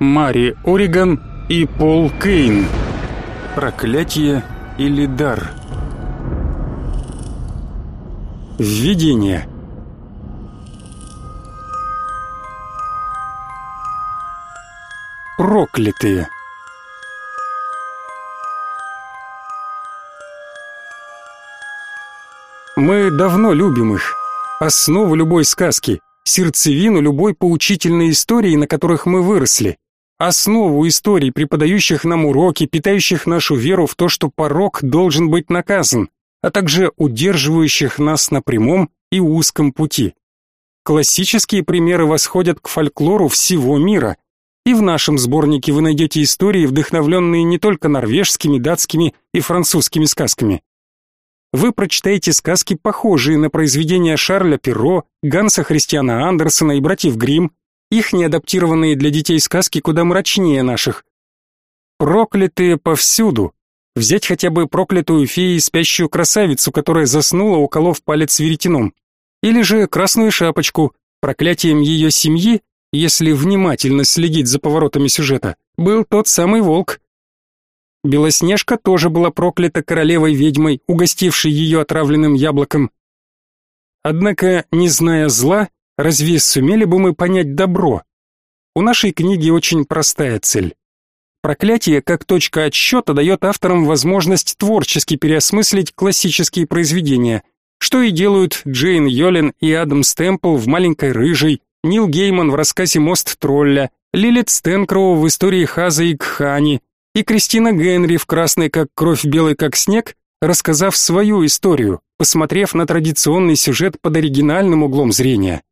Мари Ориган и Пол Кейн. Проклятие или дар? Введение. Проклятые. Мы давно любим их. Основу любой сказки, сердцевину любой поучительной истории, на которых мы выросли. Основу историй, преподающих нам уроки, питающих нашу веру в то, что порок должен быть наказан, а также удерживающих нас на прямом и узком пути. Классические примеры восходят к фольклору всего мира. И в нашем сборнике вы найдете истории, вдохновленные не только норвежскими, датскими и французскими сказками вы прочитаете сказки, похожие на произведения Шарля Перро, Ганса Христиана Андерсена и братьев Гримм, их неадаптированные для детей сказки куда мрачнее наших. Проклятые повсюду. Взять хотя бы проклятую фею спящую красавицу, которая заснула, уколов палец веретеном. Или же красную шапочку, проклятием ее семьи, если внимательно следить за поворотами сюжета, был тот самый волк, Белоснежка тоже была проклята королевой-ведьмой, угостившей ее отравленным яблоком. Однако, не зная зла, разве сумели бы мы понять добро? У нашей книги очень простая цель. Проклятие, как точка отсчета, дает авторам возможность творчески переосмыслить классические произведения, что и делают Джейн Йолин и Адам Стэмпл в «Маленькой рыжей», Нил Гейман в рассказе «Мост тролля», Лилит Стэнкроу в истории Хаза и Кхани, и Кристина Генри в «Красной как кровь, белой как снег», рассказав свою историю, посмотрев на традиционный сюжет под оригинальным углом зрения.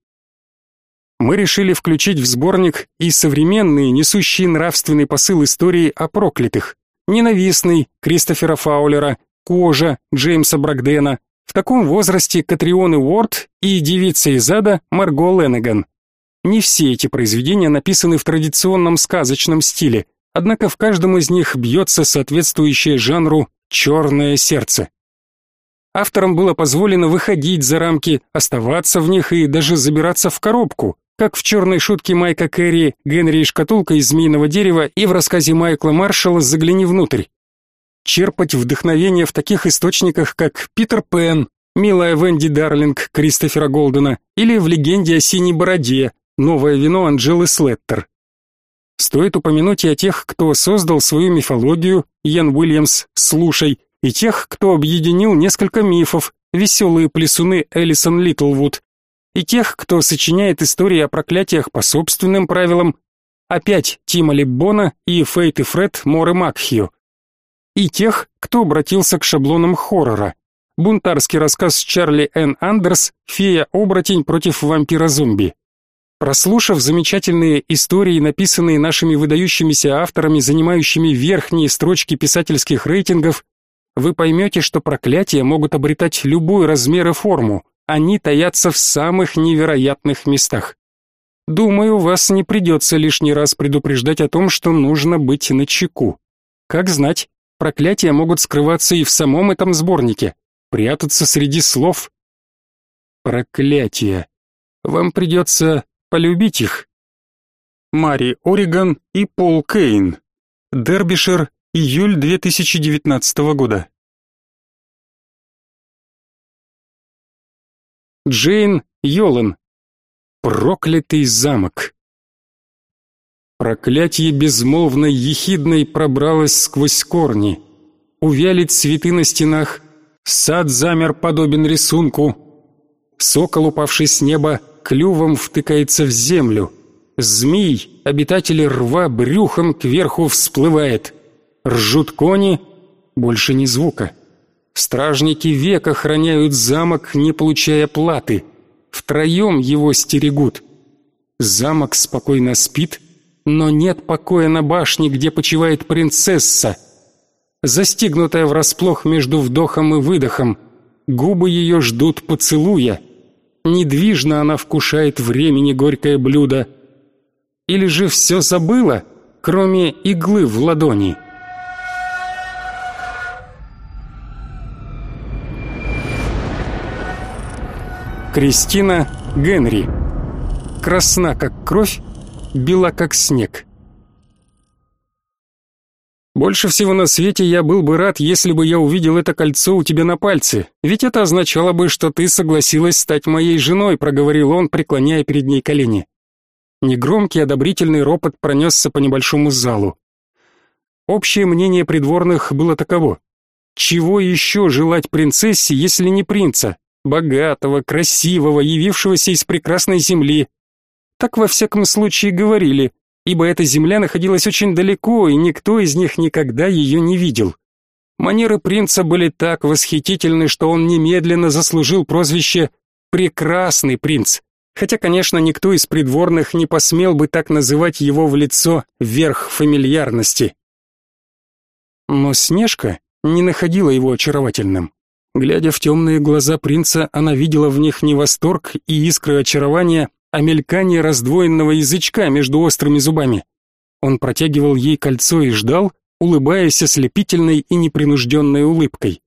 Мы решили включить в сборник и современные, несущие нравственный посыл истории о проклятых. Ненавистный Кристофера Фаулера, Кожа Джеймса Брагдена, в таком возрасте Катрионы Уорд и девица из ада Марго Леннеган. Не все эти произведения написаны в традиционном сказочном стиле, Однако в каждом из них бьется соответствующее жанру «черное сердце». Авторам было позволено выходить за рамки, оставаться в них и даже забираться в коробку, как в черной шутке Майка Керри «Генри и шкатулка из змеиного дерева» и в рассказе Майкла Маршалла «Загляни внутрь». Черпать вдохновение в таких источниках, как Питер Пен, «Милая Венди Дарлинг» Кристофера Голдена или в «Легенде о синей бороде» «Новое вино» Анджелы Слеттер. Стоит упомянуть и о тех, кто создал свою мифологию, Ян Уильямс, слушай, и тех, кто объединил несколько мифов, веселые плесуны Элисон Литлвуд, и тех, кто сочиняет истории о проклятиях по собственным правилам, опять Тима Либбона и Фейт и Фред Моры Макхью, и тех, кто обратился к шаблонам хоррора. Бунтарский рассказ Чарли Н. Андерс «Фея-оборотень против вампира-зомби». Прослушав замечательные истории, написанные нашими выдающимися авторами, занимающими верхние строчки писательских рейтингов, вы поймете, что проклятия могут обретать любой размер и форму. Они таятся в самых невероятных местах. Думаю, вас не придется лишний раз предупреждать о том, что нужно быть начеку. Как знать, проклятия могут скрываться и в самом этом сборнике, прятаться среди слов. Проклятие. Вам придется полюбить их. Мари Ориган и Пол Кейн. Дербишир, июль 2019 года. Джейн Йолан. Проклятый замок. Проклятие безмолвной ехидной пробралось сквозь корни. Увяли цветы на стенах, сад замер подобен рисунку. Сокол, упавший с неба, клювом втыкается в землю. Змей, обитатели рва, брюхом кверху всплывает. Ржут кони, больше ни звука. Стражники век охраняют замок, не получая платы. Втроем его стерегут. Замок спокойно спит, но нет покоя на башне, где почивает принцесса. Застигнутая врасплох между вдохом и выдохом, губы ее ждут поцелуя — Недвижно она вкушает времени горькое блюдо. Или же все забыла, кроме иглы в ладони? Кристина Генри. Красна, как кровь, бела, как снег. Больше всего на свете я был бы рад, если бы я увидел это кольцо у тебя на пальце, ведь это означало бы, что ты согласилась стать моей женой, проговорил он, преклоняя перед ней колени. Негромкий одобрительный ропот пронесся по небольшому залу. Общее мнение придворных было таково: чего еще желать принцессе, если не принца, богатого, красивого, явившегося из прекрасной земли? Так во всяком случае говорили, ибо эта земля находилась очень далеко, и никто из них никогда ее не видел. Манеры принца были так восхитительны, что он немедленно заслужил прозвище «прекрасный принц», хотя, конечно, никто из придворных не посмел бы так называть его в лицо верх фамильярности. Но Снежка не находила его очаровательным. Глядя в темные глаза принца, она видела в них не восторг и искры очарования, а мелькание раздвоенного язычка между острыми зубами. Он протягивал ей кольцо и ждал, улыбаясь ослепительной и непринужденной улыбкой.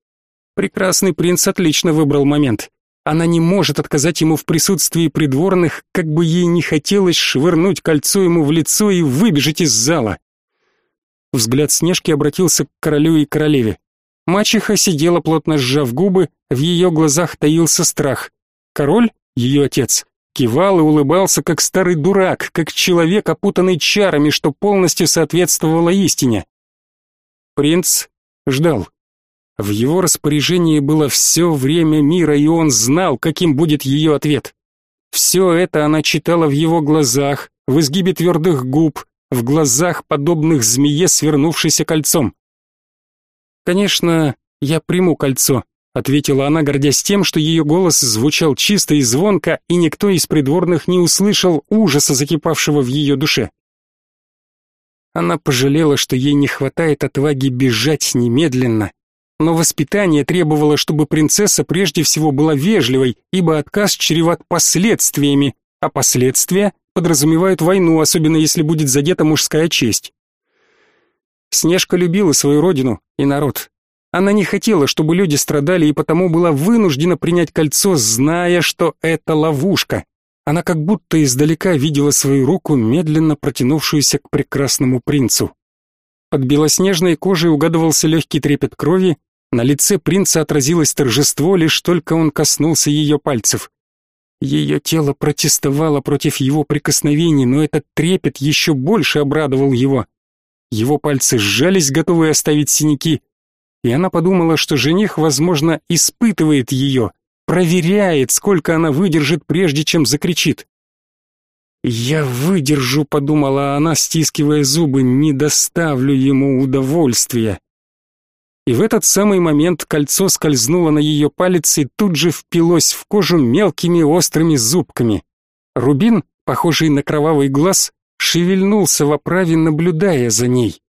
Прекрасный принц отлично выбрал момент. Она не может отказать ему в присутствии придворных, как бы ей не хотелось швырнуть кольцо ему в лицо и выбежать из зала. Взгляд Снежки обратился к королю и королеве. Мачеха сидела плотно сжав губы, в ее глазах таился страх. Король, ее отец, Кивал и улыбался, как старый дурак, как человек, опутанный чарами, что полностью соответствовало истине. Принц ждал. В его распоряжении было все время мира, и он знал, каким будет ее ответ. Все это она читала в его глазах, в изгибе твердых губ, в глазах, подобных змее, свернувшейся кольцом. Конечно, я приму кольцо, ответила она, гордясь тем, что ее голос звучал чисто и звонко, и никто из придворных не услышал ужаса, закипавшего в ее душе. Она пожалела, что ей не хватает отваги бежать немедленно, но воспитание требовало, чтобы принцесса прежде всего была вежливой, ибо отказ чреват последствиями, а последствия подразумевают войну, особенно если будет задета мужская честь. Снежка любила свою родину и народ, она не хотела, чтобы люди страдали, и потому была вынуждена принять кольцо, зная, что это ловушка. Она как будто издалека видела свою руку, медленно протянувшуюся к прекрасному принцу. Под белоснежной кожей угадывался легкий трепет крови, на лице принца отразилось торжество, лишь только он коснулся ее пальцев. Ее тело протестовало против его прикосновений, но этот трепет еще больше обрадовал его. Его пальцы сжались, готовые оставить синяки, и она подумала, что жених, возможно, испытывает ее, проверяет, сколько она выдержит, прежде чем закричит. «Я выдержу», — подумала она, стискивая зубы, — «не доставлю ему удовольствия». И в этот самый момент кольцо скользнуло на ее палец и тут же впилось в кожу мелкими острыми зубками. Рубин, похожий на кровавый глаз, шевельнулся в оправе, наблюдая за ней.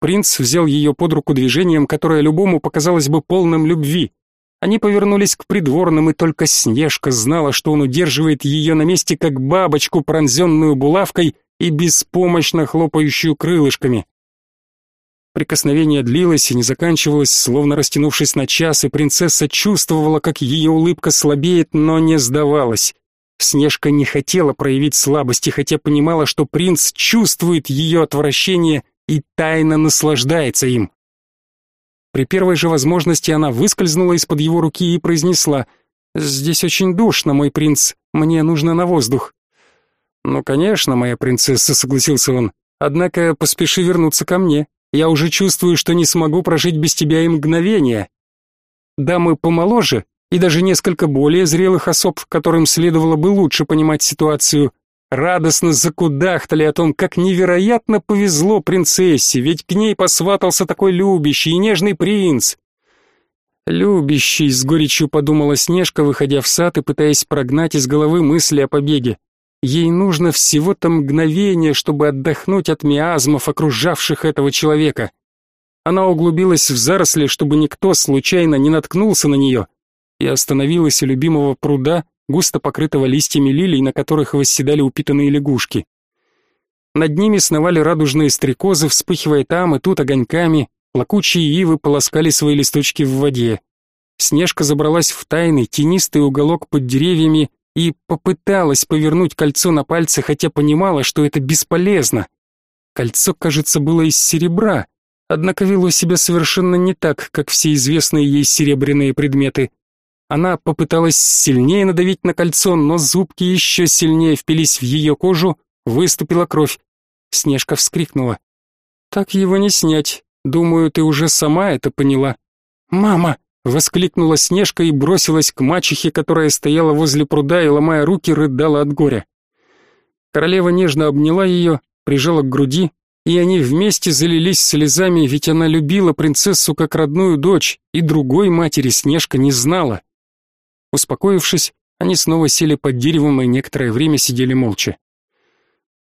Принц взял ее под руку движением, которое любому показалось бы полным любви. Они повернулись к придворным, и только Снежка знала, что он удерживает ее на месте, как бабочку, пронзенную булавкой и беспомощно хлопающую крылышками. Прикосновение длилось и не заканчивалось, словно растянувшись на час, и принцесса чувствовала, как ее улыбка слабеет, но не сдавалась. Снежка не хотела проявить слабости, хотя понимала, что принц чувствует ее отвращение и тайно наслаждается им. При первой же возможности она выскользнула из-под его руки и произнесла «Здесь очень душно, мой принц, мне нужно на воздух». «Ну, конечно, моя принцесса», — согласился он, «однако поспеши вернуться ко мне, я уже чувствую, что не смогу прожить без тебя и мгновения». Дамы помоложе и даже несколько более зрелых особ, которым следовало бы лучше понимать ситуацию, радостно закудахтали о том, как невероятно повезло принцессе, ведь к ней посватался такой любящий и нежный принц. Любящий, с горечью подумала Снежка, выходя в сад и пытаясь прогнать из головы мысли о побеге. Ей нужно всего-то мгновение, чтобы отдохнуть от миазмов, окружавших этого человека. Она углубилась в заросли, чтобы никто случайно не наткнулся на нее, и остановилась у любимого пруда, густо покрытого листьями лилий, на которых восседали упитанные лягушки. Над ними сновали радужные стрекозы, вспыхивая там и тут огоньками, плакучие ивы полоскали свои листочки в воде. Снежка забралась в тайный, тенистый уголок под деревьями и попыталась повернуть кольцо на пальце, хотя понимала, что это бесполезно. Кольцо, кажется, было из серебра, однако вело себя совершенно не так, как все известные ей серебряные предметы. Она попыталась сильнее надавить на кольцо, но зубки еще сильнее впились в ее кожу, выступила кровь. Снежка вскрикнула. «Так его не снять. Думаю, ты уже сама это поняла». «Мама!» — воскликнула Снежка и бросилась к мачехе, которая стояла возле пруда и, ломая руки, рыдала от горя. Королева нежно обняла ее, прижала к груди, и они вместе залились слезами, ведь она любила принцессу как родную дочь, и другой матери Снежка не знала. Успокоившись, они снова сели под деревом и некоторое время сидели молча.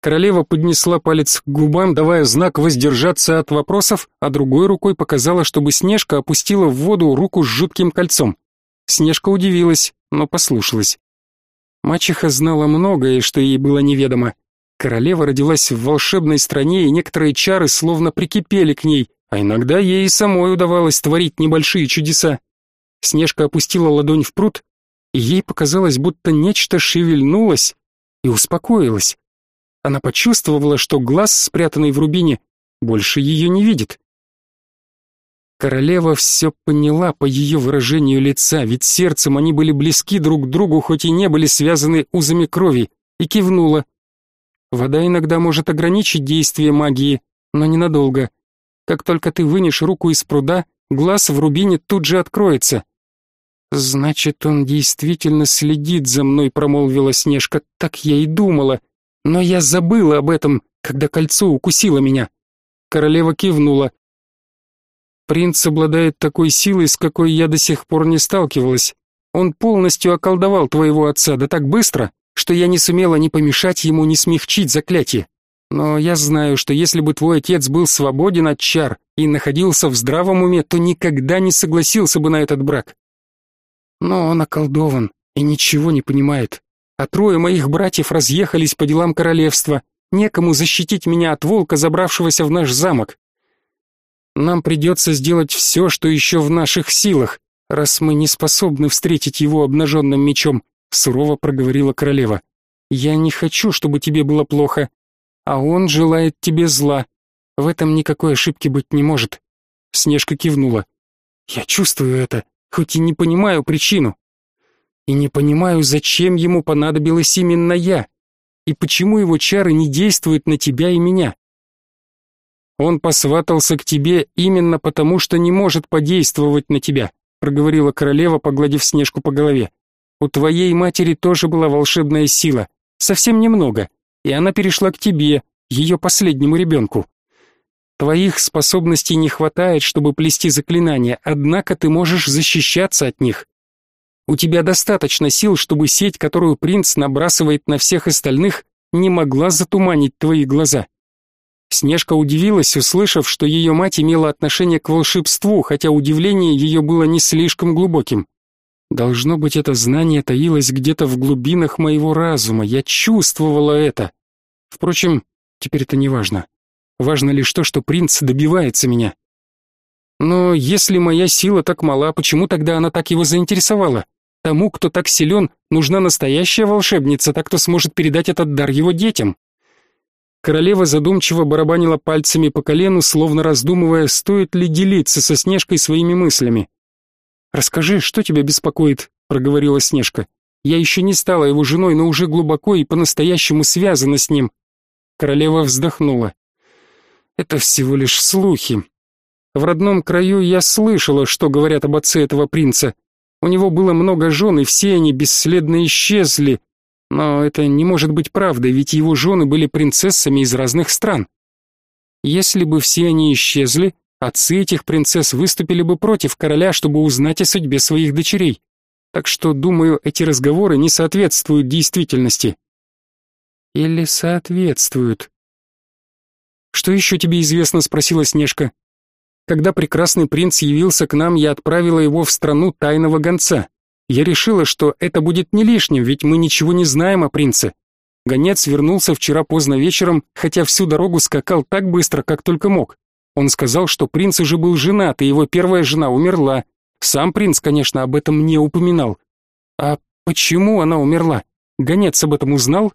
Королева поднесла палец к губам, давая знак воздержаться от вопросов, а другой рукой показала, чтобы Снежка опустила в воду руку с жутким кольцом. Снежка удивилась, но послушалась. Мачеха знала многое, что ей было неведомо. Королева родилась в волшебной стране, и некоторые чары словно прикипели к ней, а иногда ей и самой удавалось творить небольшие чудеса. Снежка опустила ладонь в пруд, и ей показалось, будто нечто шевельнулось и успокоилось. Она почувствовала, что глаз, спрятанный в рубине, больше ее не видит. Королева все поняла по ее выражению лица, ведь сердцем они были близки друг к другу, хоть и не были связаны узами крови, и кивнула. Вода иногда может ограничить действие магии, но ненадолго. Как только ты вынешь руку из пруда, глаз в рубине тут же откроется. Значит, он действительно следит за мной, промолвила Снежка. Так я и думала. Но я забыла об этом, когда кольцо укусило меня. Королева кивнула. Принц обладает такой силой, с какой я до сих пор не сталкивалась. Он полностью околдовал твоего отца, да так быстро, что я не сумела ни помешать ему, ни смягчить заклятие. Но я знаю, что если бы твой отец был свободен от чар и находился в здравом уме, то никогда не согласился бы на этот брак. Но он околдован и ничего не понимает а трое моих братьев разъехались по делам королевства. Некому защитить меня от волка, забравшегося в наш замок. Нам придется сделать все, что еще в наших силах, раз мы не способны встретить его обнаженным мечом», — сурово проговорила королева. «Я не хочу, чтобы тебе было плохо, а он желает тебе зла. В этом никакой ошибки быть не может». Снежка кивнула. «Я чувствую это, хоть и не понимаю причину и не понимаю, зачем ему понадобилась именно я, и почему его чары не действуют на тебя и меня. Он посватался к тебе именно потому, что не может подействовать на тебя, проговорила королева, погладив Снежку по голове. У твоей матери тоже была волшебная сила, совсем немного, и она перешла к тебе, ее последнему ребенку. Твоих способностей не хватает, чтобы плести заклинания, однако ты можешь защищаться от них. У тебя достаточно сил, чтобы сеть, которую принц набрасывает на всех остальных, не могла затуманить твои глаза. Снежка удивилась, услышав, что ее мать имела отношение к волшебству, хотя удивление ее было не слишком глубоким. Должно быть, это знание таилось где-то в глубинах моего разума, я чувствовала это. Впрочем, теперь это не важно. Важно лишь то, что принц добивается меня. Но если моя сила так мала, почему тогда она так его заинтересовала? Тому, кто так силен, нужна настоящая волшебница, так кто сможет передать этот дар его детям. Королева задумчиво барабанила пальцами по колену, словно раздумывая, стоит ли делиться со Снежкой своими мыслями. «Расскажи, что тебя беспокоит?» — проговорила Снежка. «Я еще не стала его женой, но уже глубоко и по-настоящему связана с ним». Королева вздохнула. «Это всего лишь слухи. В родном краю я слышала, что говорят об отце этого принца, у него было много жен, и все они бесследно исчезли. Но это не может быть правдой, ведь его жены были принцессами из разных стран. Если бы все они исчезли, отцы этих принцесс выступили бы против короля, чтобы узнать о судьбе своих дочерей. Так что, думаю, эти разговоры не соответствуют действительности. Или соответствуют. Что еще тебе известно, спросила Снежка. Когда прекрасный принц явился к нам, я отправила его в страну тайного гонца. Я решила, что это будет не лишним, ведь мы ничего не знаем о принце. Гонец вернулся вчера поздно вечером, хотя всю дорогу скакал так быстро, как только мог. Он сказал, что принц уже был женат, и его первая жена умерла. Сам принц, конечно, об этом не упоминал. А почему она умерла? Гонец об этом узнал?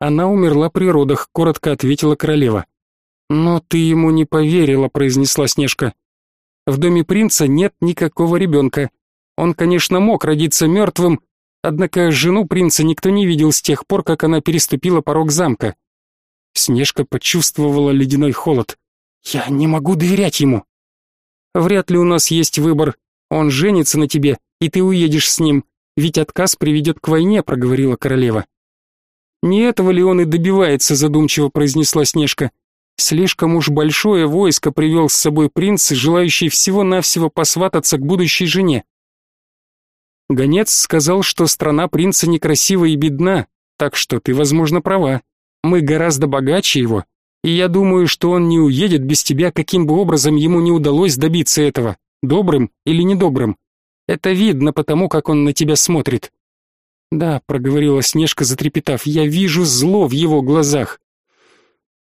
Она умерла при родах, коротко ответила королева. Но ты ему не поверила, произнесла Снежка. В доме принца нет никакого ребенка. Он, конечно, мог родиться мертвым, однако жену принца никто не видел с тех пор, как она переступила порог замка. Снежка почувствовала ледяной холод. Я не могу доверять ему. Вряд ли у нас есть выбор. Он женится на тебе, и ты уедешь с ним, ведь отказ приведет к войне, проговорила королева. Не этого ли он и добивается, задумчиво произнесла Снежка. Слишком уж большое войско привел с собой принц, желающий всего-навсего посвататься к будущей жене. Гонец сказал, что страна принца некрасива и бедна, так что ты, возможно, права. Мы гораздо богаче его, и я думаю, что он не уедет без тебя, каким бы образом ему не удалось добиться этого, добрым или недобрым. Это видно потому, как он на тебя смотрит. Да, проговорила Снежка, затрепетав. Я вижу зло в его глазах.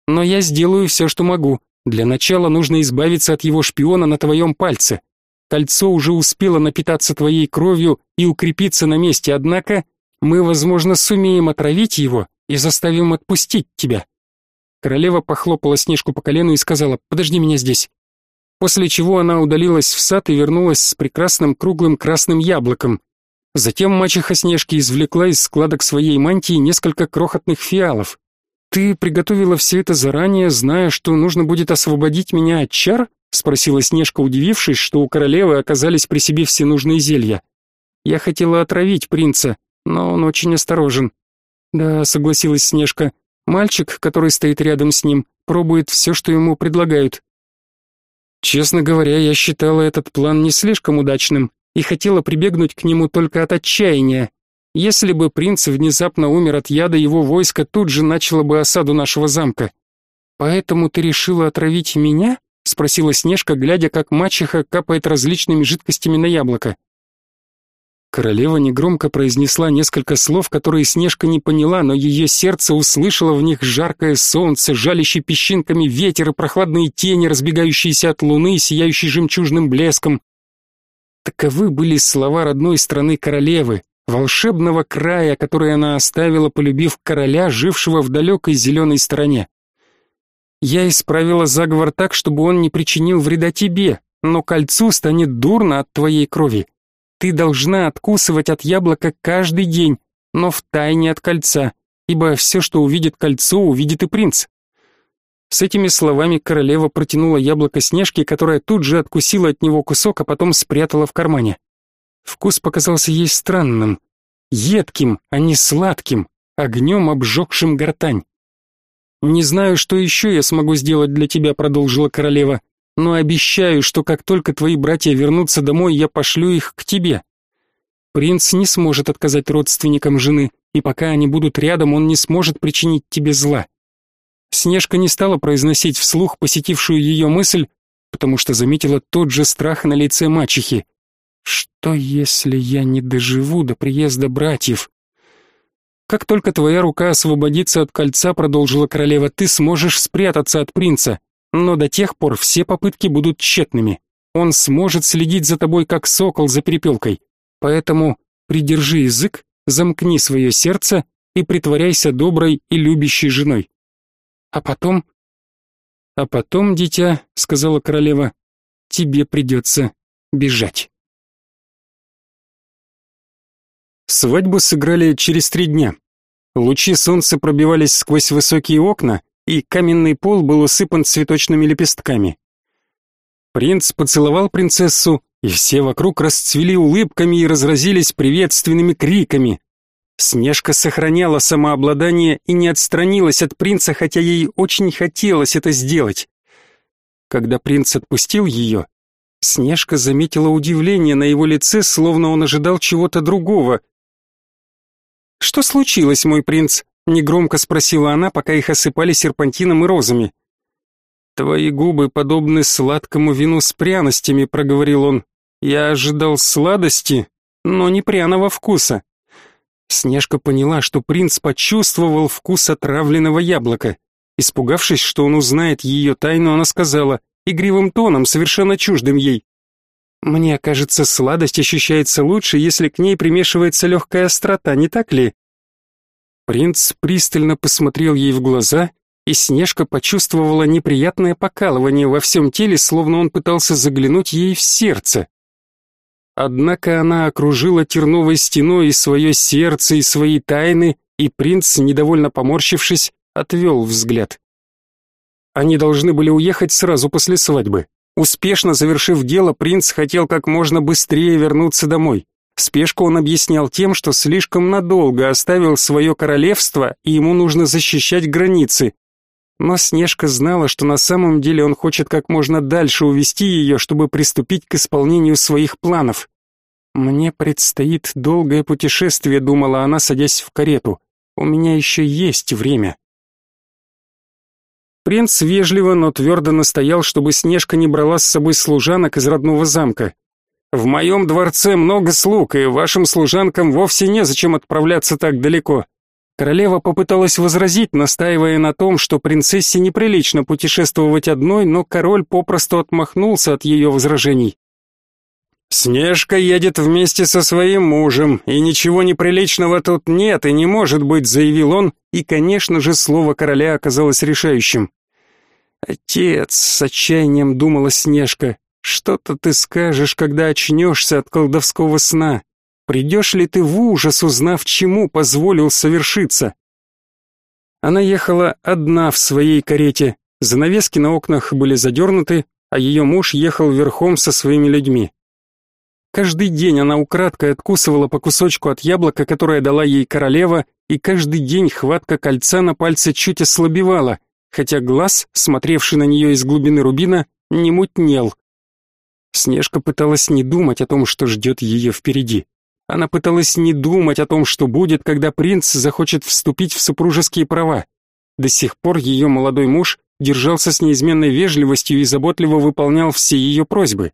Но я сделаю все, что могу. Для начала нужно избавиться от его шпиона на твоем пальце. Кольцо уже успело напитаться твоей кровью и укрепиться на месте, однако мы, возможно, сумеем отравить его и заставим отпустить тебя. Королева похлопала Снежку по колену и сказала: "Подожди меня здесь". После чего она удалилась в сад и вернулась с прекрасным круглым красным яблоком. Затем мачеха Снежки извлекла из складок своей мантии несколько крохотных фиалов. «Ты приготовила все это заранее, зная, что нужно будет освободить меня от чар?» — спросила Снежка, удивившись, что у королевы оказались при себе все нужные зелья. «Я хотела отравить принца, но он очень осторожен». «Да», — согласилась Снежка, — «мальчик, который стоит рядом с ним, пробует все, что ему предлагают». Честно говоря, я считала этот план не слишком удачным и хотела прибегнуть к нему только от отчаяния. Если бы принц внезапно умер от яда, его войско тут же начало бы осаду нашего замка. Поэтому ты решила отравить меня? спросила Снежка, глядя, как мачеха капает различными жидкостями на яблоко. Королева негромко произнесла несколько слов, которые Снежка не поняла, но ее сердце услышало в них жаркое солнце, жалящий песчинками ветер и прохладные тени, разбегающиеся от луны, сияющей жемчужным блеском. Таковы были слова родной страны королевы, волшебного края, который она оставила, полюбив короля, жившего в далекой зеленой стране. Я исправила заговор так, чтобы он не причинил вреда тебе, но кольцу станет дурно от твоей крови. Ты должна откусывать от яблока каждый день, но в тайне от кольца, ибо все, что увидит кольцо, увидит и принц. С этими словами королева протянула яблоко Снежке, которая тут же откусила от него кусок, а потом спрятала в кармане. Вкус показался ей странным, едким, а не сладким, огнем обжегшим гортань. «Не знаю, что еще я смогу сделать для тебя», — продолжила королева но обещаю, что как только твои братья вернутся домой, я пошлю их к тебе. Принц не сможет отказать родственникам жены, и пока они будут рядом, он не сможет причинить тебе зла. Снежка не стала произносить вслух посетившую ее мысль, потому что заметила тот же страх на лице мачехи. Что если я не доживу до приезда братьев? Как только твоя рука освободится от кольца, продолжила королева, ты сможешь спрятаться от принца. Но до тех пор все попытки будут тщетными. Он сможет следить за тобой, как сокол за перепелкой. Поэтому придержи язык, замкни свое сердце и притворяйся доброй и любящей женой. А потом... А потом, дитя, сказала королева, тебе придется бежать. Свадьбу сыграли через три дня. Лучи солнца пробивались сквозь высокие окна, и каменный пол был усыпан цветочными лепестками. Принц поцеловал принцессу, и все вокруг расцвели улыбками и разразились приветственными криками. Снежка сохраняла самообладание и не отстранилась от принца, хотя ей очень хотелось это сделать. Когда принц отпустил ее, Снежка заметила удивление на его лице, словно он ожидал чего-то другого. «Что случилось, мой принц?» негромко спросила она, пока их осыпали серпантином и розами. Твои губы подобны сладкому вину с пряностями, проговорил он. Я ожидал сладости, но не пряного вкуса. Снежка поняла, что принц почувствовал вкус отравленного яблока. Испугавшись, что он узнает ее тайну, она сказала игривым тоном, совершенно чуждым ей: "Мне кажется, сладость ощущается лучше, если к ней примешивается легкая острота, не так ли?" Принц пристально посмотрел ей в глаза, и Снежка почувствовала неприятное покалывание во всем теле, словно он пытался заглянуть ей в сердце. Однако она окружила терновой стеной и свое сердце, и свои тайны, и принц, недовольно поморщившись, отвел взгляд. Они должны были уехать сразу после свадьбы. Успешно завершив дело, принц хотел как можно быстрее вернуться домой. Спешку он объяснял тем, что слишком надолго оставил свое королевство, и ему нужно защищать границы. Но Снежка знала, что на самом деле он хочет как можно дальше увести ее, чтобы приступить к исполнению своих планов. «Мне предстоит долгое путешествие», — думала она, садясь в карету. «У меня еще есть время». Принц вежливо, но твердо настоял, чтобы Снежка не брала с собой служанок из родного замка. «В моем дворце много слуг, и вашим служанкам вовсе незачем отправляться так далеко. Королева попыталась возразить, настаивая на том, что принцессе неприлично путешествовать одной, но король попросту отмахнулся от ее возражений. Снежка едет вместе со своим мужем, и ничего неприличного тут нет и не может быть, заявил он, и, конечно же, слово короля оказалось решающим. Отец, с отчаянием думала Снежка, что-то ты скажешь, когда очнешься от колдовского сна. Придешь ли ты в ужас, узнав, чему позволил совершиться? Она ехала одна в своей карете. Занавески на окнах были задернуты, а ее муж ехал верхом со своими людьми. Каждый день она украдкой откусывала по кусочку от яблока, которое дала ей королева, и каждый день хватка кольца на пальце чуть ослабевала, хотя глаз, смотревший на нее из глубины рубина, не мутнел. Снежка пыталась не думать о том, что ждет ее впереди. Она пыталась не думать о том, что будет, когда принц захочет вступить в супружеские права. До сих пор ее молодой муж держался с неизменной вежливостью и заботливо выполнял все ее просьбы.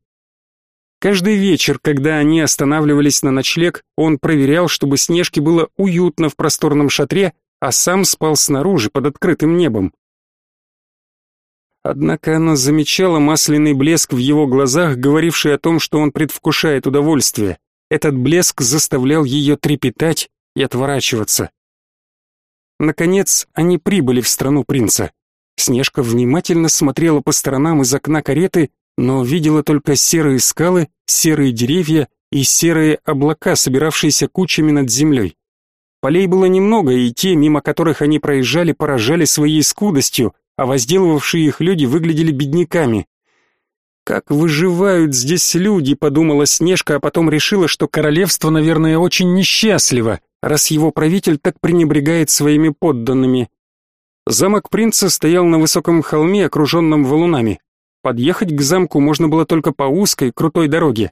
Каждый вечер, когда они останавливались на ночлег, он проверял, чтобы Снежке было уютно в просторном шатре, а сам спал снаружи под открытым небом. Однако она замечала масляный блеск в его глазах, говоривший о том, что он предвкушает удовольствие. Этот блеск заставлял ее трепетать и отворачиваться. Наконец, они прибыли в страну принца. Снежка внимательно смотрела по сторонам из окна кареты, но видела только серые скалы, серые деревья и серые облака, собиравшиеся кучами над землей. Полей было немного, и те, мимо которых они проезжали, поражали своей скудостью, а возделывавшие их люди выглядели бедняками. Как выживают здесь люди, подумала Снежка, а потом решила, что королевство, наверное, очень несчастливо, раз его правитель так пренебрегает своими подданными. Замок принца стоял на высоком холме, окруженном валунами. Подъехать к замку можно было только по узкой, крутой дороге.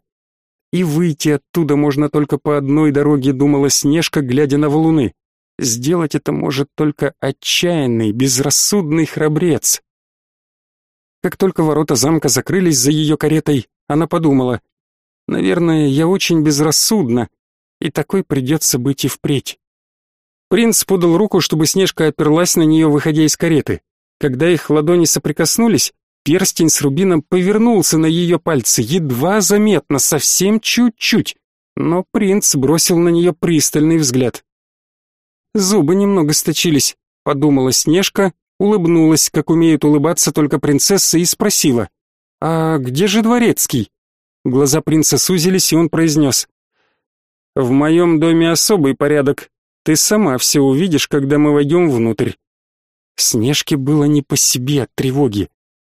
И выйти оттуда можно только по одной дороге, думала Снежка, глядя на валуны. Сделать это может только отчаянный, безрассудный храбрец. Как только ворота замка закрылись за ее каретой, она подумала, «Наверное, я очень безрассудна, и такой придется быть и впредь». Принц подал руку, чтобы Снежка оперлась на нее, выходя из кареты. Когда их ладони соприкоснулись, перстень с рубином повернулся на ее пальцы, едва заметно, совсем чуть-чуть, но принц бросил на нее пристальный взгляд. Зубы немного сточились, подумала Снежка, улыбнулась, как умеют улыбаться только принцессы, и спросила, «А где же дворецкий?» Глаза принца сузились, и он произнес, «В моем доме особый порядок. Ты сама все увидишь, когда мы войдем внутрь». Снежке было не по себе от тревоги.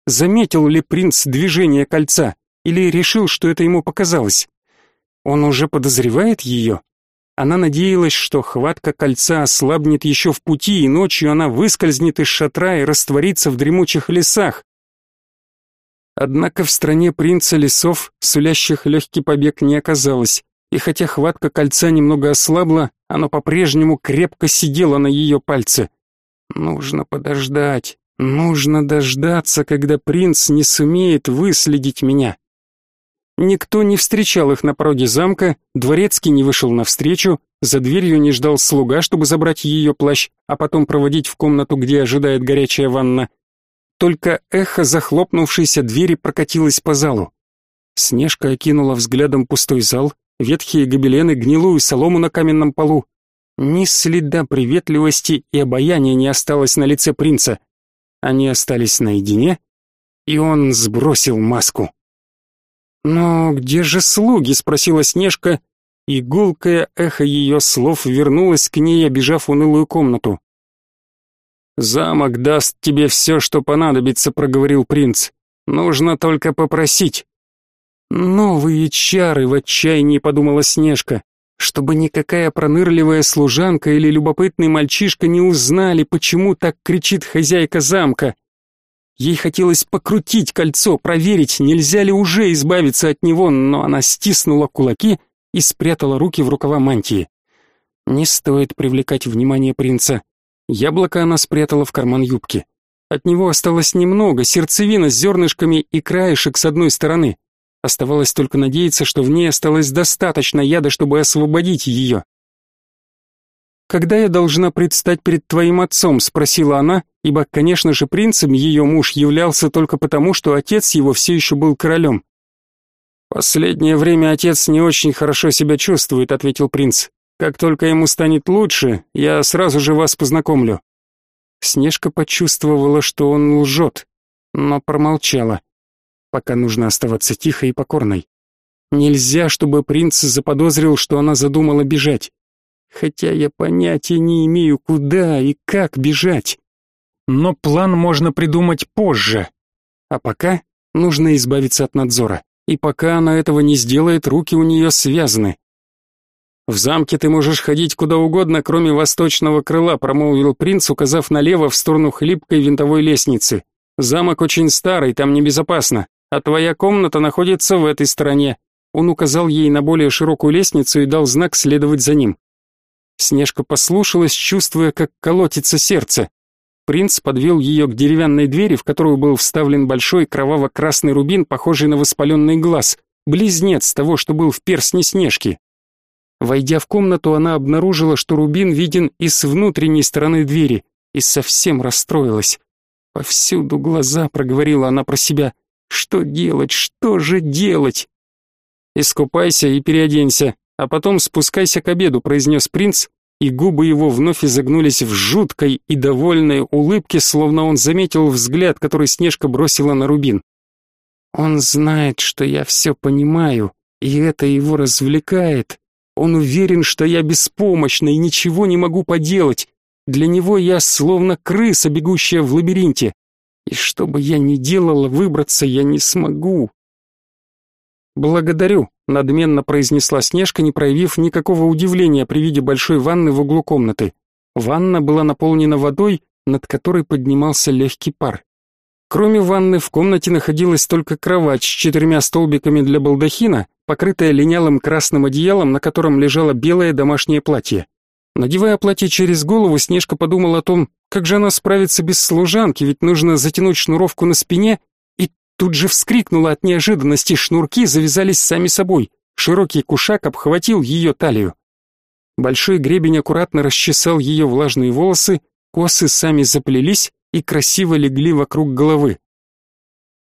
Заметил ли принц движение кольца или решил, что это ему показалось? Он уже подозревает ее? Она надеялась, что хватка кольца ослабнет еще в пути, и ночью она выскользнет из шатра и растворится в дремучих лесах. Однако в стране принца лесов, сулящих легкий побег, не оказалось, и хотя хватка кольца немного ослабла, оно по-прежнему крепко сидело на ее пальце. Нужно подождать, нужно дождаться, когда принц не сумеет выследить меня. Никто не встречал их на пороге замка, дворецкий не вышел навстречу, за дверью не ждал слуга, чтобы забрать ее плащ, а потом проводить в комнату, где ожидает горячая ванна. Только эхо захлопнувшейся двери прокатилось по залу. Снежка окинула взглядом пустой зал, ветхие гобелены, гнилую солому на каменном полу. Ни следа приветливости и обаяния не осталось на лице принца. Они остались наедине, и он сбросил маску. «Но где же слуги?» — спросила Снежка, и гулкое эхо ее слов вернулось к ней, обижав унылую комнату. «Замок даст тебе все, что понадобится», — проговорил принц. «Нужно только попросить». «Новые чары!» — в отчаянии подумала Снежка. «Чтобы никакая пронырливая служанка или любопытный мальчишка не узнали, почему так кричит хозяйка замка. Ей хотелось покрутить кольцо, проверить, нельзя ли уже избавиться от него, но она стиснула кулаки и спрятала руки в рукава мантии. Не стоит привлекать внимание принца. Яблоко она спрятала в карман юбки. От него осталось немного, сердцевина с зернышками и краешек с одной стороны. Оставалось только надеяться, что в ней осталось достаточно яда, чтобы освободить ее. «Когда я должна предстать перед твоим отцом?» — спросила она, ибо, конечно же, принцем ее муж являлся только потому, что отец его все еще был королем. «Последнее время отец не очень хорошо себя чувствует», — ответил принц. «Как только ему станет лучше, я сразу же вас познакомлю». Снежка почувствовала, что он лжет, но промолчала. Пока нужно оставаться тихой и покорной. Нельзя, чтобы принц заподозрил, что она задумала бежать. Хотя я понятия не имею, куда и как бежать. Но план можно придумать позже. А пока нужно избавиться от надзора и пока она этого не сделает, руки у нее связаны. В замке ты можешь ходить куда угодно, кроме восточного крыла, промолвил принц, указав налево в сторону хлипкой винтовой лестницы. Замок очень старый, там небезопасно, а твоя комната находится в этой стороне. Он указал ей на более широкую лестницу и дал знак следовать за ним. Снежка послушалась, чувствуя, как колотится сердце. Принц подвел ее к деревянной двери, в которую был вставлен большой кроваво-красный рубин, похожий на воспаленный глаз, близнец того, что был в перстне Снежки. Войдя в комнату, она обнаружила, что рубин виден и с внутренней стороны двери, и совсем расстроилась. «Повсюду глаза», — проговорила она про себя. «Что делать? Что же делать?» «Искупайся и переоденься, а потом спускайся к обеду», — произнес принц, и губы его вновь изогнулись в жуткой и довольной улыбке, словно он заметил взгляд, который Снежка бросила на Рубин. «Он знает, что я все понимаю, и это его развлекает. Он уверен, что я беспомощна и ничего не могу поделать. Для него я словно крыса, бегущая в лабиринте. И что бы я ни делала, выбраться я не смогу». «Благодарю», надменно произнесла Снежка, не проявив никакого удивления при виде большой ванны в углу комнаты. Ванна была наполнена водой, над которой поднимался легкий пар. Кроме ванны в комнате находилась только кровать с четырьмя столбиками для балдахина, покрытая линялым красным одеялом, на котором лежало белое домашнее платье. Надевая платье через голову, Снежка подумала о том, как же она справится без служанки, ведь нужно затянуть шнуровку на спине Тут же вскрикнула от неожиданности, шнурки завязались сами собой. Широкий кушак обхватил ее талию. Большой гребень аккуратно расчесал ее влажные волосы, косы сами заплелись и красиво легли вокруг головы.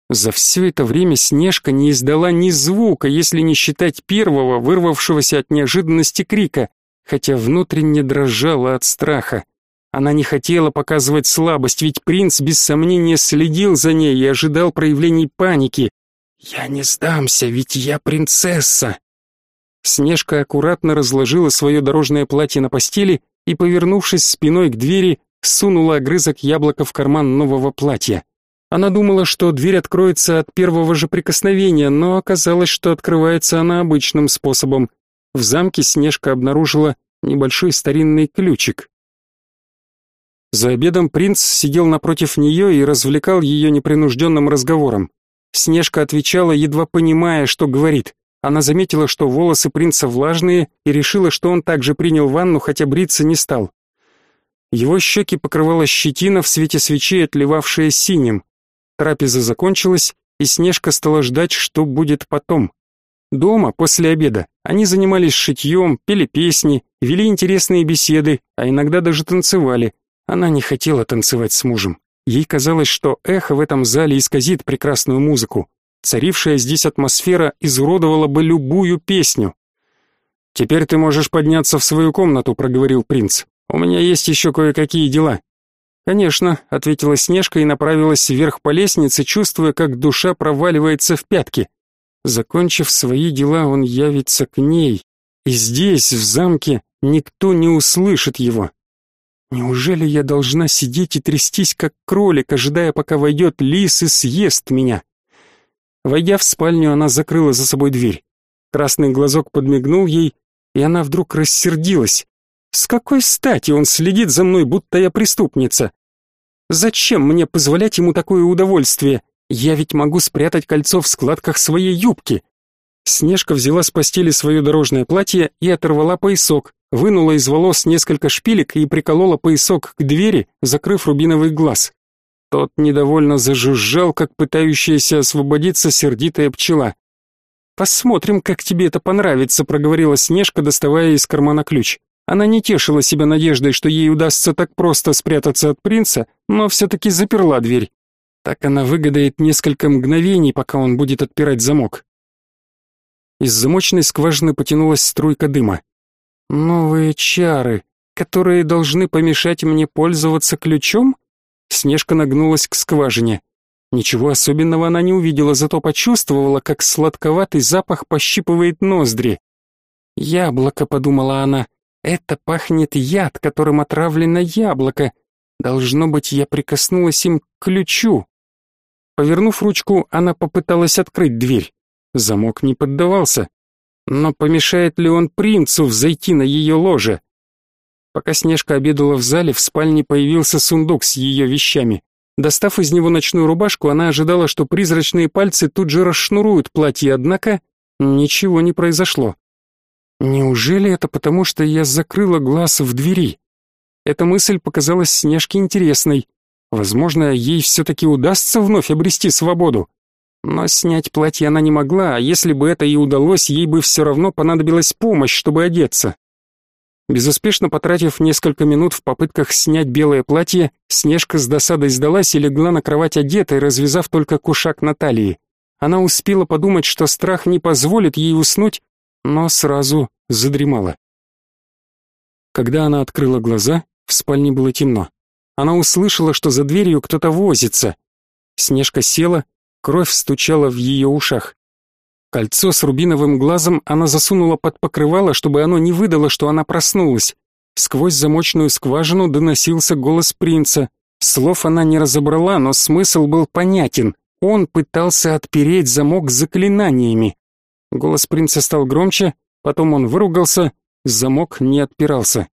За все это время Снежка не издала ни звука, если не считать первого, вырвавшегося от неожиданности крика, хотя внутренне дрожала от страха. Она не хотела показывать слабость, ведь принц без сомнения следил за ней и ожидал проявлений паники. «Я не сдамся, ведь я принцесса!» Снежка аккуратно разложила свое дорожное платье на постели и, повернувшись спиной к двери, сунула огрызок яблока в карман нового платья. Она думала, что дверь откроется от первого же прикосновения, но оказалось, что открывается она обычным способом. В замке Снежка обнаружила небольшой старинный ключик. За обедом принц сидел напротив нее и развлекал ее непринужденным разговором. Снежка отвечала, едва понимая, что говорит. Она заметила, что волосы принца влажные, и решила, что он также принял ванну, хотя бриться не стал. Его щеки покрывала щетина в свете свечей, отливавшая синим. Трапеза закончилась, и Снежка стала ждать, что будет потом. Дома, после обеда, они занимались шитьем, пели песни, вели интересные беседы, а иногда даже танцевали, она не хотела танцевать с мужем. Ей казалось, что эхо в этом зале исказит прекрасную музыку. Царившая здесь атмосфера изуродовала бы любую песню. «Теперь ты можешь подняться в свою комнату», — проговорил принц. «У меня есть еще кое-какие дела». «Конечно», — ответила Снежка и направилась вверх по лестнице, чувствуя, как душа проваливается в пятки. Закончив свои дела, он явится к ней, и здесь, в замке, никто не услышит его. Неужели я должна сидеть и трястись, как кролик, ожидая, пока войдет лис и съест меня? Войдя в спальню, она закрыла за собой дверь. Красный глазок подмигнул ей, и она вдруг рассердилась. С какой стати он следит за мной, будто я преступница? Зачем мне позволять ему такое удовольствие? Я ведь могу спрятать кольцо в складках своей юбки. Снежка взяла с постели свое дорожное платье и оторвала поясок, вынула из волос несколько шпилек и приколола поясок к двери, закрыв рубиновый глаз. Тот недовольно зажужжал, как пытающаяся освободиться сердитая пчела. «Посмотрим, как тебе это понравится», — проговорила Снежка, доставая из кармана ключ. Она не тешила себя надеждой, что ей удастся так просто спрятаться от принца, но все-таки заперла дверь. Так она выгадает несколько мгновений, пока он будет отпирать замок. Из замочной скважины потянулась струйка дыма. Новые чары, которые должны помешать мне пользоваться ключом? Снежка нагнулась к скважине. Ничего особенного она не увидела, зато почувствовала, как сладковатый запах пощипывает ноздри. «Яблоко», — подумала она, — «это пахнет яд, которым отравлено яблоко. Должно быть, я прикоснулась им к ключу». Повернув ручку, она попыталась открыть дверь. Замок не поддавался. Но помешает ли он принцу взойти на ее ложе? Пока Снежка обедала в зале, в спальне появился сундук с ее вещами. Достав из него ночную рубашку, она ожидала, что призрачные пальцы тут же расшнуруют платье, однако ничего не произошло. Неужели это потому, что я закрыла глаз в двери? Эта мысль показалась Снежке интересной. Возможно, ей все-таки удастся вновь обрести свободу. Но снять платье она не могла, а если бы это и удалось, ей бы все равно понадобилась помощь, чтобы одеться. Безуспешно потратив несколько минут в попытках снять белое платье, Снежка с досадой сдалась и легла на кровать одетой, развязав только кушак на талии. Она успела подумать, что страх не позволит ей уснуть, но сразу задремала. Когда она открыла глаза, в спальне было темно. Она услышала, что за дверью кто-то возится. Снежка села, Кровь стучала в ее ушах. Кольцо с рубиновым глазом она засунула под покрывало, чтобы оно не выдало, что она проснулась. Сквозь замочную скважину доносился голос принца. Слов она не разобрала, но смысл был понятен. Он пытался отпереть замок заклинаниями. Голос принца стал громче, потом он выругался, замок не отпирался.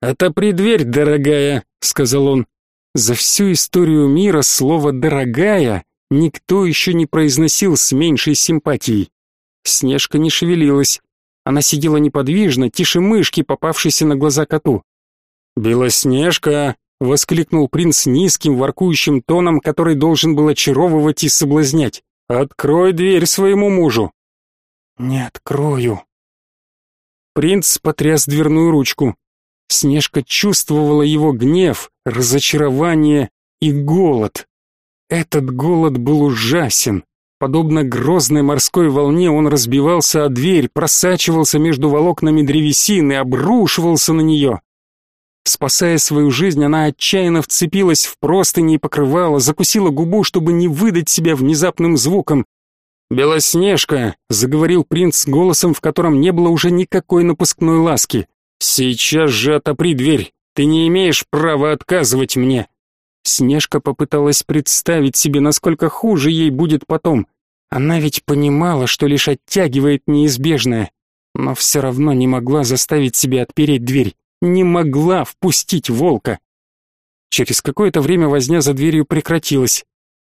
«Отопри дверь, дорогая», — сказал он. За всю историю мира слово «дорогая» никто еще не произносил с меньшей симпатией. Снежка не шевелилась. Она сидела неподвижно, тише мышки, попавшейся на глаза коту. «Белоснежка!» — воскликнул принц низким, воркующим тоном, который должен был очаровывать и соблазнять. «Открой дверь своему мужу!» «Не открою!» Принц потряс дверную ручку. Снежка чувствовала его гнев, разочарование и голод. Этот голод был ужасен. Подобно грозной морской волне он разбивался о дверь, просачивался между волокнами древесины, обрушивался на нее. Спасая свою жизнь, она отчаянно вцепилась в простыни и покрывало, закусила губу, чтобы не выдать себя внезапным звуком. «Белоснежка!» — заговорил принц голосом, в котором не было уже никакой напускной ласки. «Сейчас же отопри дверь! Ты не имеешь права отказывать мне!» Снежка попыталась представить себе, насколько хуже ей будет потом. Она ведь понимала, что лишь оттягивает неизбежное, но все равно не могла заставить себя отпереть дверь, не могла впустить волка. Через какое-то время возня за дверью прекратилась.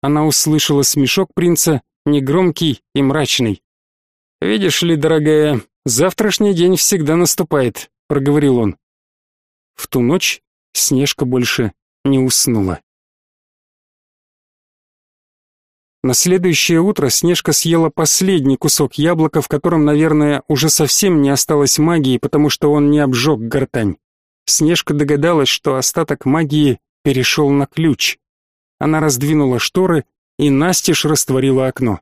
Она услышала смешок принца, негромкий и мрачный. «Видишь ли, дорогая, завтрашний день всегда наступает», — проговорил он. В ту ночь Снежка больше не уснула. На следующее утро Снежка съела последний кусок яблока, в котором, наверное, уже совсем не осталось магии, потому что он не обжег гортань. Снежка догадалась, что остаток магии перешел на ключ. Она раздвинула шторы и настежь растворила окно.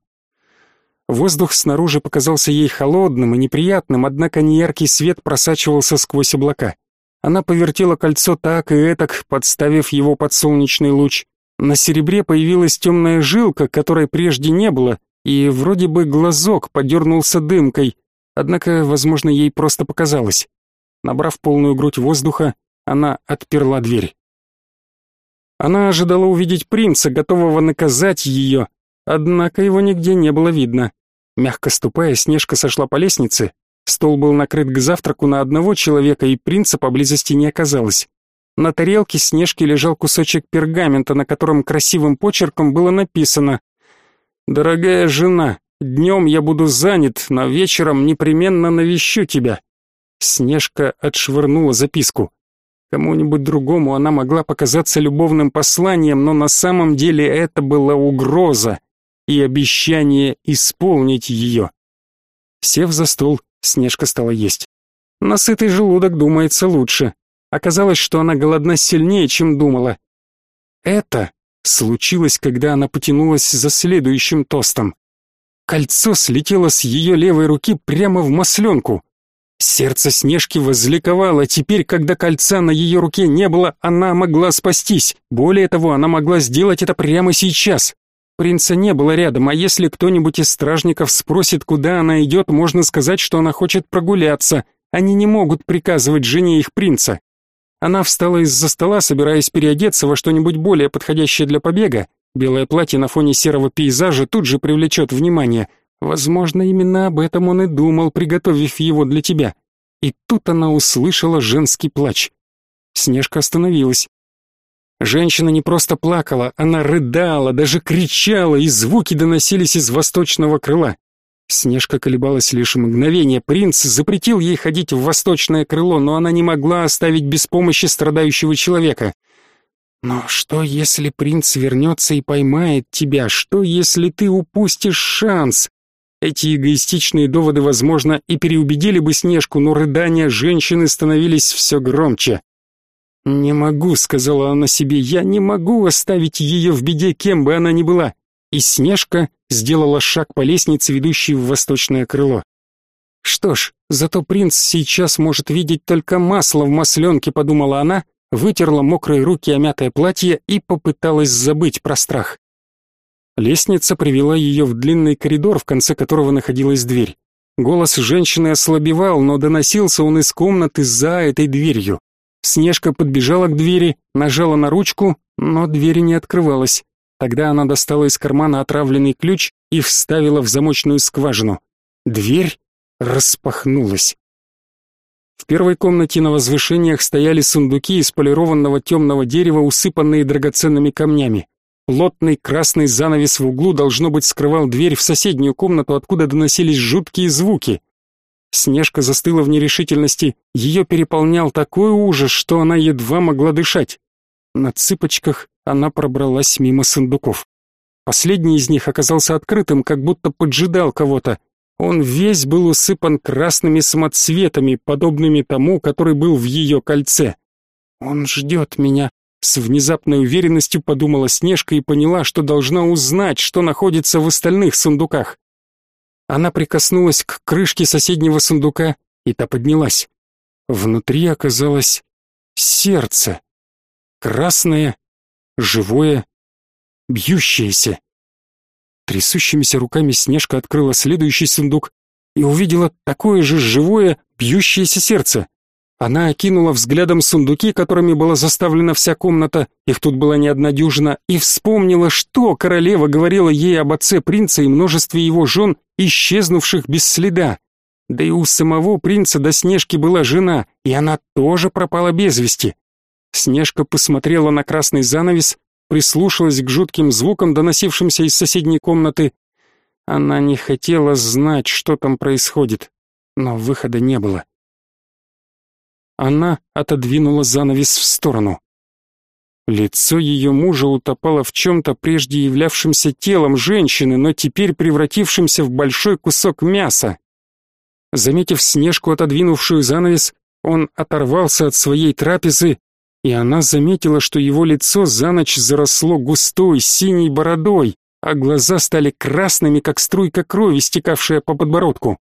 Воздух снаружи показался ей холодным и неприятным, однако неяркий свет просачивался сквозь облака. Она повертела кольцо так и этак, подставив его под солнечный луч. На серебре появилась темная жилка, которой прежде не было, и вроде бы глазок подернулся дымкой, однако, возможно, ей просто показалось. Набрав полную грудь воздуха, она отперла дверь. Она ожидала увидеть принца, готового наказать ее, однако его нигде не было видно. Мягко ступая, Снежка сошла по лестнице. Стол был накрыт к завтраку на одного человека, и принца поблизости не оказалось. На тарелке Снежки лежал кусочек пергамента, на котором красивым почерком было написано «Дорогая жена, днем я буду занят, но вечером непременно навещу тебя». Снежка отшвырнула записку. Кому-нибудь другому она могла показаться любовным посланием, но на самом деле это была угроза и обещание исполнить ее. Сев за стол, Снежка стала есть. На сытый желудок думается лучше. Оказалось, что она голодна сильнее, чем думала. Это случилось, когда она потянулась за следующим тостом. Кольцо слетело с ее левой руки прямо в масленку. Сердце Снежки возликовало, теперь, когда кольца на ее руке не было, она могла спастись. Более того, она могла сделать это прямо сейчас. Принца не было рядом, а если кто-нибудь из стражников спросит, куда она идет, можно сказать, что она хочет прогуляться. Они не могут приказывать жене их принца. Она встала из-за стола, собираясь переодеться во что-нибудь более подходящее для побега. Белое платье на фоне серого пейзажа тут же привлечет внимание. Возможно, именно об этом он и думал, приготовив его для тебя. И тут она услышала женский плач. Снежка остановилась. Женщина не просто плакала, она рыдала, даже кричала, и звуки доносились из восточного крыла. Снежка колебалась лишь мгновение. Принц запретил ей ходить в восточное крыло, но она не могла оставить без помощи страдающего человека. Но что, если принц вернется и поймает тебя? Что, если ты упустишь шанс? Эти эгоистичные доводы, возможно, и переубедили бы Снежку, но рыдания женщины становились все громче. «Не могу», — сказала она себе, — «я не могу оставить ее в беде, кем бы она ни была». И Снежка сделала шаг по лестнице, ведущей в восточное крыло. «Что ж, зато принц сейчас может видеть только масло в масленке», — подумала она, вытерла мокрые руки о мятое платье и попыталась забыть про страх. Лестница привела ее в длинный коридор, в конце которого находилась дверь. Голос женщины ослабевал, но доносился он из комнаты за этой дверью. Снежка подбежала к двери, нажала на ручку, но дверь не открывалась. Тогда она достала из кармана отравленный ключ и вставила в замочную скважину. Дверь распахнулась. В первой комнате на возвышениях стояли сундуки из полированного темного дерева, усыпанные драгоценными камнями. Плотный красный занавес в углу должно быть скрывал дверь в соседнюю комнату, откуда доносились жуткие звуки. Снежка застыла в нерешительности, ее переполнял такой ужас, что она едва могла дышать. На цыпочках она пробралась мимо сундуков. Последний из них оказался открытым, как будто поджидал кого-то. Он весь был усыпан красными самоцветами, подобными тому, который был в ее кольце. «Он ждет меня», — с внезапной уверенностью подумала Снежка и поняла, что должна узнать, что находится в остальных сундуках. Она прикоснулась к крышке соседнего сундука, и та поднялась. Внутри оказалось сердце. Красное, живое, бьющееся. Трясущимися руками Снежка открыла следующий сундук и увидела такое же живое, бьющееся сердце. Она окинула взглядом сундуки, которыми была заставлена вся комната, их тут была не одна дюжина, и вспомнила, что королева говорила ей об отце принца и множестве его жен, исчезнувших без следа. Да и у самого принца до Снежки была жена, и она тоже пропала без вести. Снежка посмотрела на красный занавес, прислушалась к жутким звукам, доносившимся из соседней комнаты. Она не хотела знать, что там происходит, но выхода не было. Она отодвинула занавес в сторону. Лицо ее мужа утопало в чем-то прежде являвшемся телом женщины, но теперь превратившемся в большой кусок мяса. Заметив Снежку, отодвинувшую занавес, он оторвался от своей трапезы, и она заметила, что его лицо за ночь заросло густой синей бородой, а глаза стали красными, как струйка крови, стекавшая по подбородку.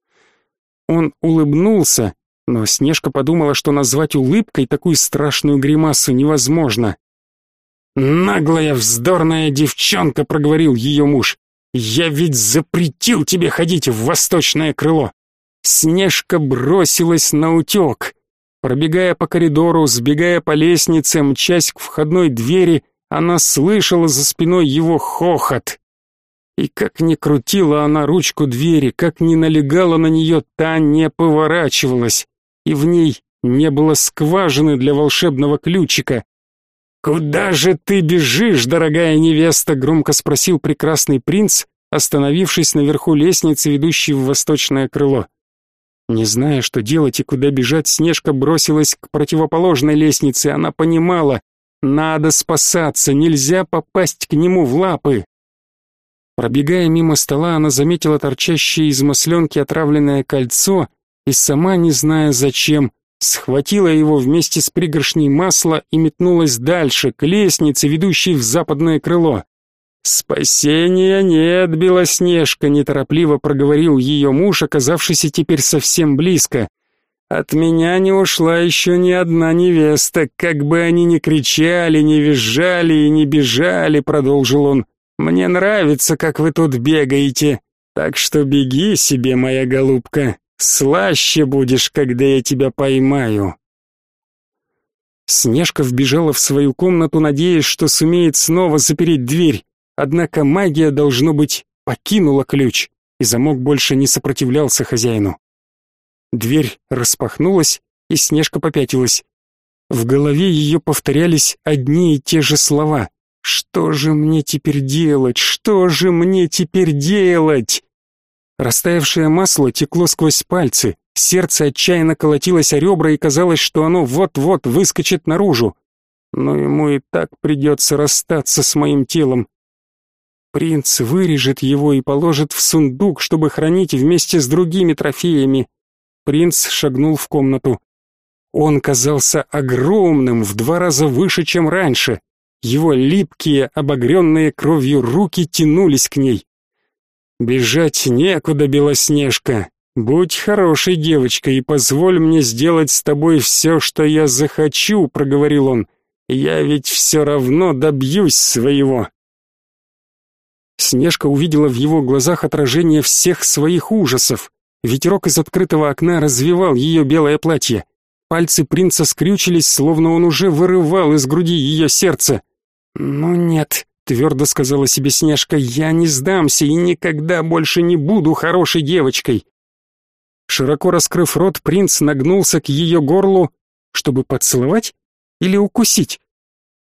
Он улыбнулся, Но Снежка подумала, что назвать улыбкой такую страшную гримасу невозможно. «Наглая, вздорная девчонка», — проговорил ее муж. «Я ведь запретил тебе ходить в восточное крыло». Снежка бросилась на утек. Пробегая по коридору, сбегая по лестнице, мчась к входной двери, она слышала за спиной его хохот. И как ни крутила она ручку двери, как ни налегала на нее, та не поворачивалась, и в ней не было скважины для волшебного ключика. «Куда же ты бежишь, дорогая невеста?» — громко спросил прекрасный принц, остановившись наверху лестницы, ведущей в восточное крыло. Не зная, что делать и куда бежать, Снежка бросилась к противоположной лестнице. Она понимала, надо спасаться, нельзя попасть к нему в лапы. Пробегая мимо стола, она заметила торчащее из масленки отравленное кольцо и сама, не зная зачем, схватила его вместе с пригоршней масла и метнулась дальше, к лестнице, ведущей в западное крыло. «Спасения нет, Белоснежка», — неторопливо проговорил ее муж, оказавшийся теперь совсем близко. «От меня не ушла еще ни одна невеста, как бы они ни кричали, ни визжали и не бежали», — продолжил он. «Мне нравится, как вы тут бегаете, так что беги себе, моя голубка, слаще будешь, когда я тебя поймаю». Снежка вбежала в свою комнату, надеясь, что сумеет снова запереть дверь. Однако магия, должно быть, покинула ключ, и замок больше не сопротивлялся хозяину. Дверь распахнулась, и Снежка попятилась. В голове ее повторялись одни и те же слова. «Что же мне теперь делать? Что же мне теперь делать?» Растаявшее масло текло сквозь пальцы, сердце отчаянно колотилось о ребра, и казалось, что оно вот-вот выскочит наружу. Но ему и так придется расстаться с моим телом. Принц вырежет его и положит в сундук, чтобы хранить вместе с другими трофеями. Принц шагнул в комнату. Он казался огромным, в два раза выше, чем раньше. Его липкие, обогренные кровью руки тянулись к ней. «Бежать некуда, Белоснежка. Будь хорошей девочкой и позволь мне сделать с тобой все, что я захочу», — проговорил он. «Я ведь все равно добьюсь своего». Снежка увидела в его глазах отражение всех своих ужасов. Ветерок из открытого окна развивал ее белое платье. Пальцы принца скрючились, словно он уже вырывал из груди ее сердце. «Ну нет», — твердо сказала себе Снежка, — «я не сдамся и никогда больше не буду хорошей девочкой». Широко раскрыв рот, принц нагнулся к ее горлу, чтобы поцеловать или укусить.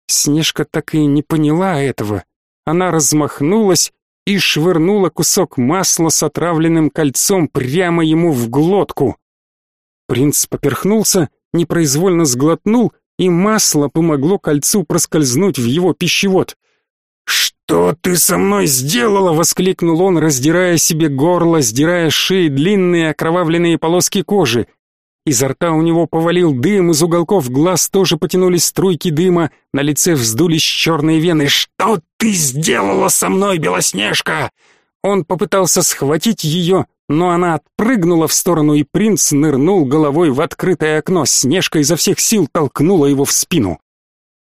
Снежка так и не поняла этого. Она размахнулась и швырнула кусок масла с отравленным кольцом прямо ему в глотку. Принц поперхнулся, непроизвольно сглотнул, и масло помогло кольцу проскользнуть в его пищевод. «Что ты со мной сделала?» — воскликнул он, раздирая себе горло, сдирая с шеи длинные окровавленные полоски кожи. Изо рта у него повалил дым, из уголков глаз тоже потянулись струйки дыма, на лице вздулись черные вены. «Что ты сделала со мной, Белоснежка?» Он попытался схватить ее, но она отпрыгнула в сторону, и принц нырнул головой в открытое окно. Снежка изо всех сил толкнула его в спину.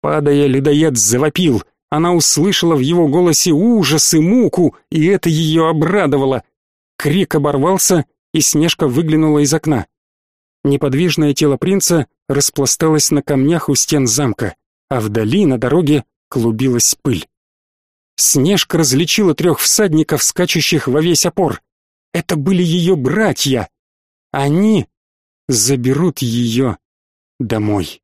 Падая, ледоед завопил. Она услышала в его голосе ужас и муку, и это ее обрадовало. Крик оборвался, и Снежка выглянула из окна. Неподвижное тело принца распласталось на камнях у стен замка, а вдали на дороге клубилась пыль. Снежка различила трех всадников, скачущих во весь опор. Это были ее братья. Они заберут ее домой.